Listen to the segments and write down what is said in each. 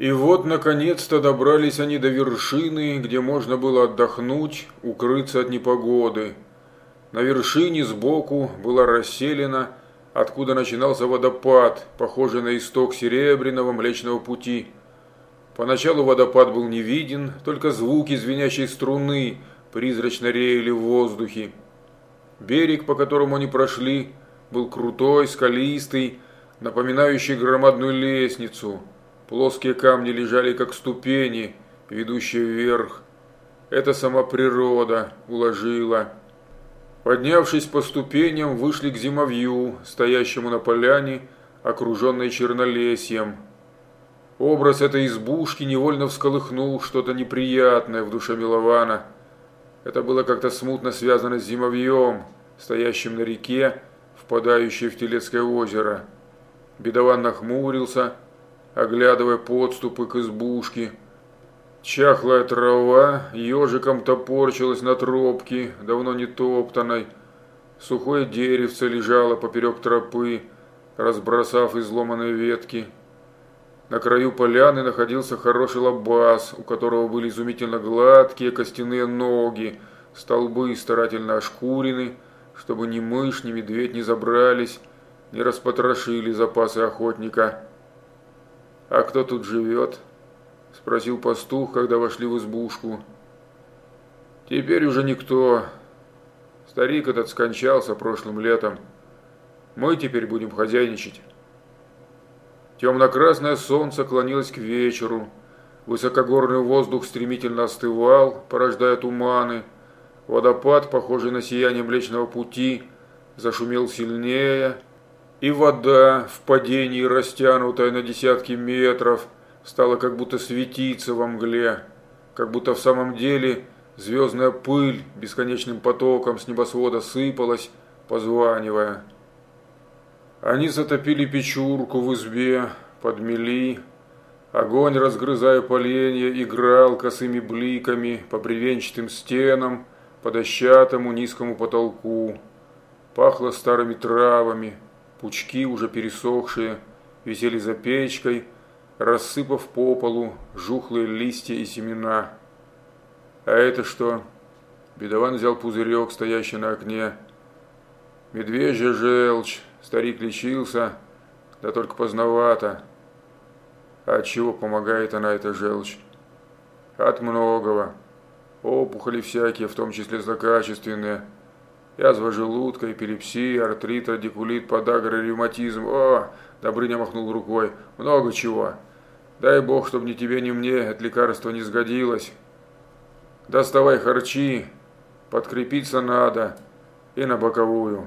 И вот, наконец-то, добрались они до вершины, где можно было отдохнуть, укрыться от непогоды. На вершине сбоку была расселена, откуда начинался водопад, похожий на исток Серебряного Млечного Пути. Поначалу водопад был не виден, только звуки звенящей струны призрачно реяли в воздухе. Берег, по которому они прошли, был крутой, скалистый, напоминающий громадную лестницу – Плоские камни лежали как ступени, ведущие вверх. Это сама природа уложила. Поднявшись по ступеням, вышли к зимовью, стоящему на поляне, окруженной чернолесьем. Образ этой избушки невольно всколыхнул что-то неприятное в душе Милована. Это было как-то смутно связано с зимовьем, стоящим на реке, впадающей в Телецкое озеро. Бедован нахмурился, оглядывая подступы к избушке. Чахлая трава ежиком топорчилась на тропке, давно не топтанной. Сухое деревце лежало поперек тропы, разбросав изломанные ветки. На краю поляны находился хороший лабаз, у которого были изумительно гладкие костяные ноги, столбы старательно ошкурены, чтобы ни мышь, ни медведь не забрались, не распотрошили запасы охотника. «А кто тут живет?» – спросил пастух, когда вошли в избушку. «Теперь уже никто. Старик этот скончался прошлым летом. Мы теперь будем хозяйничать». Темно-красное солнце клонилось к вечеру. Высокогорный воздух стремительно остывал, порождая туманы. Водопад, похожий на сияние Млечного Пути, зашумел сильнее – и вода в падении, растянутая на десятки метров, стала как будто светиться во мгле, как будто в самом деле звездная пыль бесконечным потоком с небосвода сыпалась, позванивая. Они затопили печурку в избе, подмели. Огонь, разгрызая поленья, играл косыми бликами по бревенчатым стенам, по дощатому низкому потолку. Пахло старыми травами, Пучки, уже пересохшие, висели за печкой, рассыпав по полу жухлые листья и семена. А это что? Бедован взял пузырек, стоящий на окне. Медвежья желчь. Старик лечился, да только поздновато. А от чего помогает она, эта желчь? От многого. Опухоли всякие, в том числе злокачественные – Язва желудка, эпилепсия, артрит, радикулит, подагра, ревматизм. О, Добрыня махнул рукой. Много чего. Дай бог, чтобы ни тебе, ни мне это лекарство не сгодилось. Доставай харчи, подкрепиться надо и на боковую.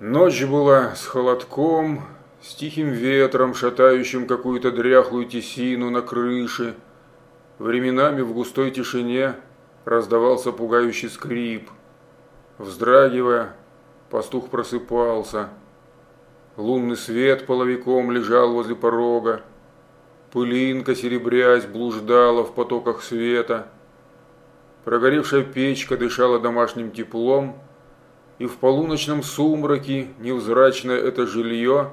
Ночь была с холодком, с тихим ветром, шатающим какую-то дряхлую тесину на крыше. Временами в густой тишине – раздавался пугающий скрип. Вздрагивая, пастух просыпался. Лунный свет половиком лежал возле порога. Пылинка, серебрясь, блуждала в потоках света. Прогоревшая печка дышала домашним теплом, и в полуночном сумраке невзрачное это жилье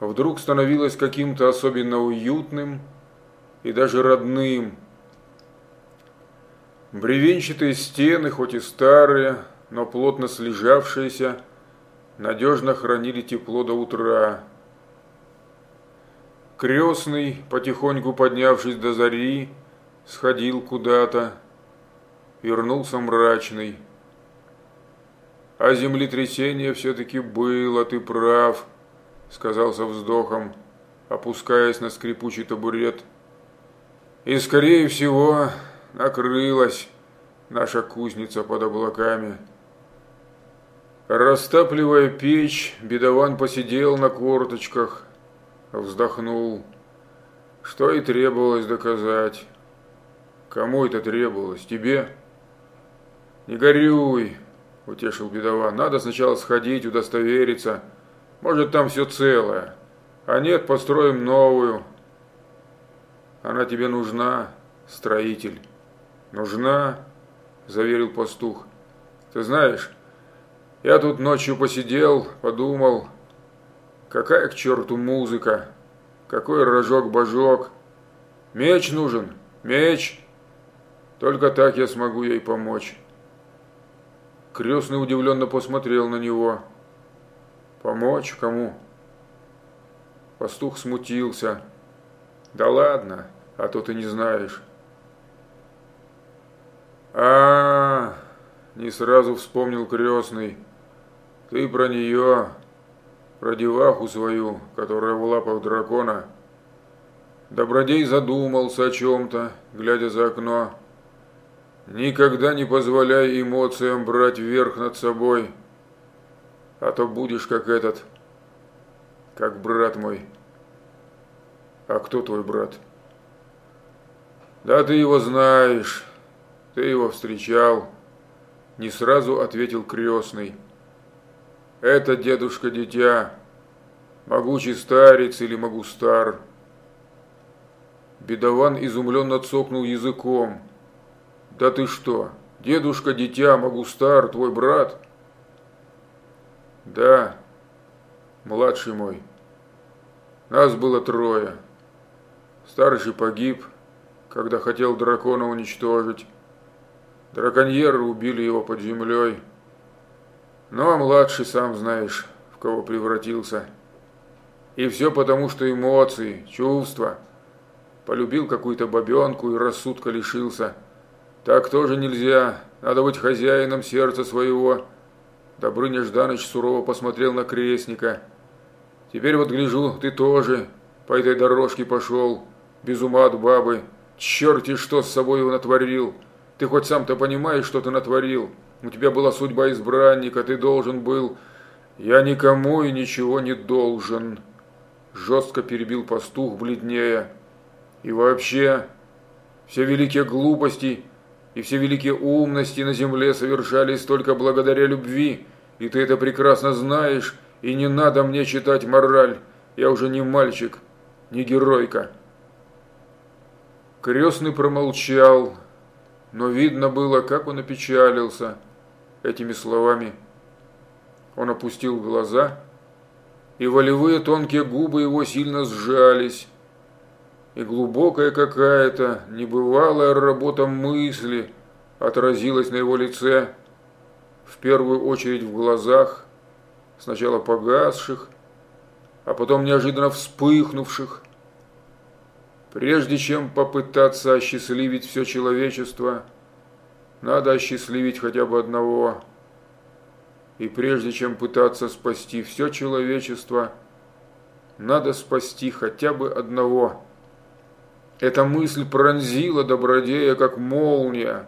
вдруг становилось каким-то особенно уютным и даже родным – Бревенчатые стены, хоть и старые, но плотно слежавшиеся, надежно хранили тепло до утра. Крестный, потихоньку поднявшись до зари, сходил куда-то, вернулся мрачный. А землетрясение все-таки было, ты прав, сказал со вздохом, опускаясь на скрипучий табурет. И скорее всего, накрылась наша кузница под облаками. Растапливая печь, бедован посидел на корточках, вздохнул. Что и требовалось доказать. Кому это требовалось? Тебе? Не горюй, утешил бедован. Надо сначала сходить, удостовериться. Может, там все целое. А нет, построим новую. Она тебе нужна, строитель. «Нужна», – заверил пастух. «Ты знаешь, я тут ночью посидел, подумал, какая к черту музыка, Какой рожок-божок? Меч нужен, меч. Только так я смогу ей помочь. Крестный удивленно посмотрел на него. Помочь кому? Пастух смутился. Да ладно, а то ты не знаешь. А, не сразу вспомнил крестный. Ты про нее, про деваху свою, которая в лапах дракона. Добродей задумался о чем-то, глядя за окно. Никогда не позволяй эмоциям брать верх над собой, а то будешь как этот, как брат мой. А кто твой брат? Да ты его знаешь, ты его встречал. Не сразу ответил крестный. Это дедушка-дитя, могучий старец или могу стар. Бедован изумленно цокнул языком. Да ты что, дедушка-дитя, могу стар, твой брат? Да, младший мой. Нас было трое. Старший погиб, когда хотел дракона уничтожить. Драконьеры убили его под землей. Ну, а младший, сам знаешь, в кого превратился. И все потому, что эмоции, чувства. Полюбил какую-то бабенку и рассудка лишился. Так тоже нельзя, надо быть хозяином сердца своего. Добрыня Жданыч сурово посмотрел на крестника. Теперь вот гляжу, ты тоже по этой дорожке пошел, без ума от бабы. Черти что с собой натворил. Ты хоть сам-то понимаешь, что ты натворил? У тебя была судьба избранника, ты должен был... Я никому и ничего не должен. Жестко перебил пастух, бледнее. И вообще, все великие глупости и все великие умности на земле совершались только благодаря любви, и ты это прекрасно знаешь, и не надо мне читать мораль, я уже не мальчик, не геройка. Крестный промолчал, но видно было, как он опечалился – этими словами. Он опустил глаза, и волевые тонкие губы его сильно сжались, и глубокая какая-то небывалая работа мысли отразилась на его лице, в первую очередь в глазах, сначала погасших, а потом неожиданно вспыхнувших. Прежде чем попытаться осчастливить все человечество – надо осчастливить хотя бы одного. И прежде чем пытаться спасти все человечество, надо спасти хотя бы одного. Эта мысль пронзила Добродея, как молния.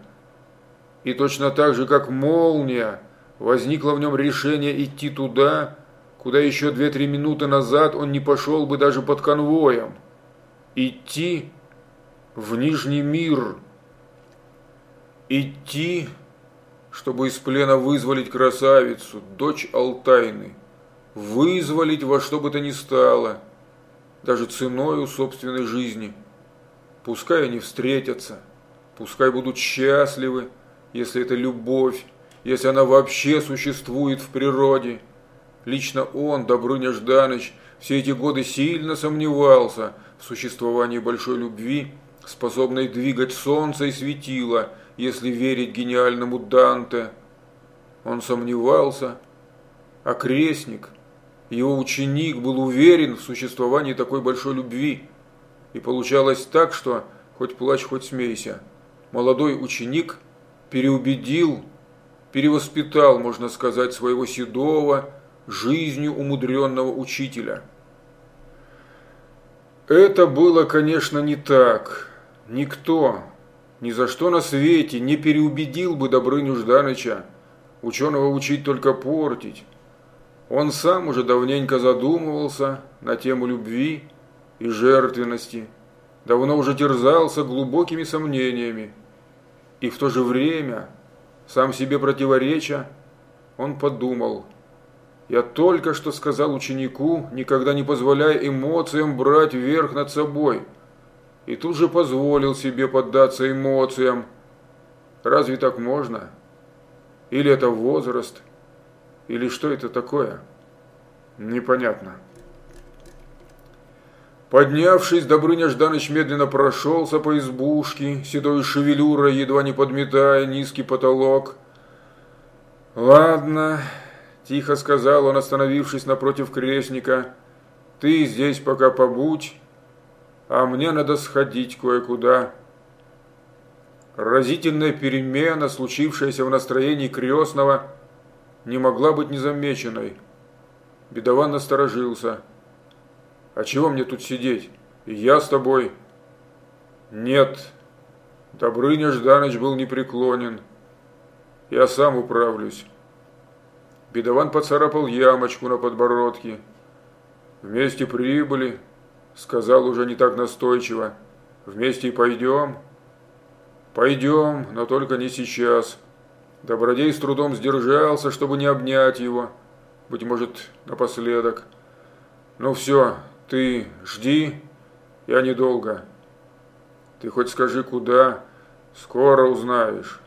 И точно так же, как молния, возникло в нем решение идти туда, куда еще две-три минуты назад он не пошел бы даже под конвоем. Идти в Нижний мир – Идти, чтобы из плена вызволить красавицу, дочь Алтайны. Вызволить во что бы то ни стало, даже ценою собственной жизни. Пускай они встретятся, пускай будут счастливы, если это любовь, если она вообще существует в природе. Лично он, Добрыня Жданыч, все эти годы сильно сомневался в существовании большой любви, способной двигать солнце и светило – если верить гениальному Данте. Он сомневался, а крестник, его ученик, был уверен в существовании такой большой любви. И получалось так, что хоть плачь, хоть смейся. Молодой ученик переубедил, перевоспитал, можно сказать, своего седого, жизнью умудренного учителя. Это было, конечно, не так. Никто, ни за что на свете не переубедил бы Добрыню Жданыча. Ученого учить только портить. Он сам уже давненько задумывался на тему любви и жертвенности. Давно уже терзался глубокими сомнениями. И в то же время, сам себе противореча, он подумал, я только что сказал ученику, никогда не позволяй эмоциям брать верх над собой – и тут же позволил себе поддаться эмоциям. Разве так можно? Или это возраст? Или что это такое? Непонятно. Поднявшись, Добрыня Жданыч медленно прошелся по избушке, седой шевелюрой, едва не подметая низкий потолок. «Ладно», – тихо сказал он, остановившись напротив крестника, – «ты здесь пока побудь, а мне надо сходить кое-куда». Разительная перемена, случившаяся в настроении крестного, не могла быть незамеченной. Бедован насторожился – а чего мне тут сидеть? И я с тобой. Нет. Добрыня Жданыч был непреклонен. Я сам управлюсь. Бедован поцарапал ямочку на подбородке. Вместе прибыли, сказал уже не так настойчиво. Вместе и пойдем. Пойдем, но только не сейчас. Добродей с трудом сдержался, чтобы не обнять его. Быть может, напоследок. Ну все, ты жди, я недолго. Ты хоть скажи, куда, скоро узнаешь.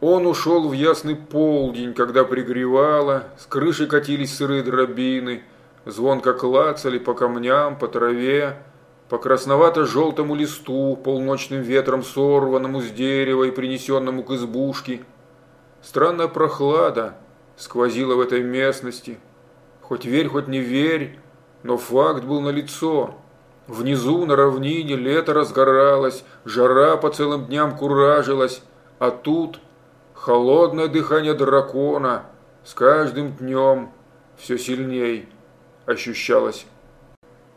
Он ушел в ясный полдень, когда пригревало, с крыши катились сырые дробины, звонко клацали по камням, по траве, по красновато-желтому листу, полночным ветром сорванному с дерева и принесенному к избушке. Странная прохлада сквозила в этой местности – Хоть верь, хоть не верь, но факт был налицо. Внизу на равнине лето разгоралось, жара по целым дням куражилась, а тут холодное дыхание дракона с каждым днем все сильней ощущалось.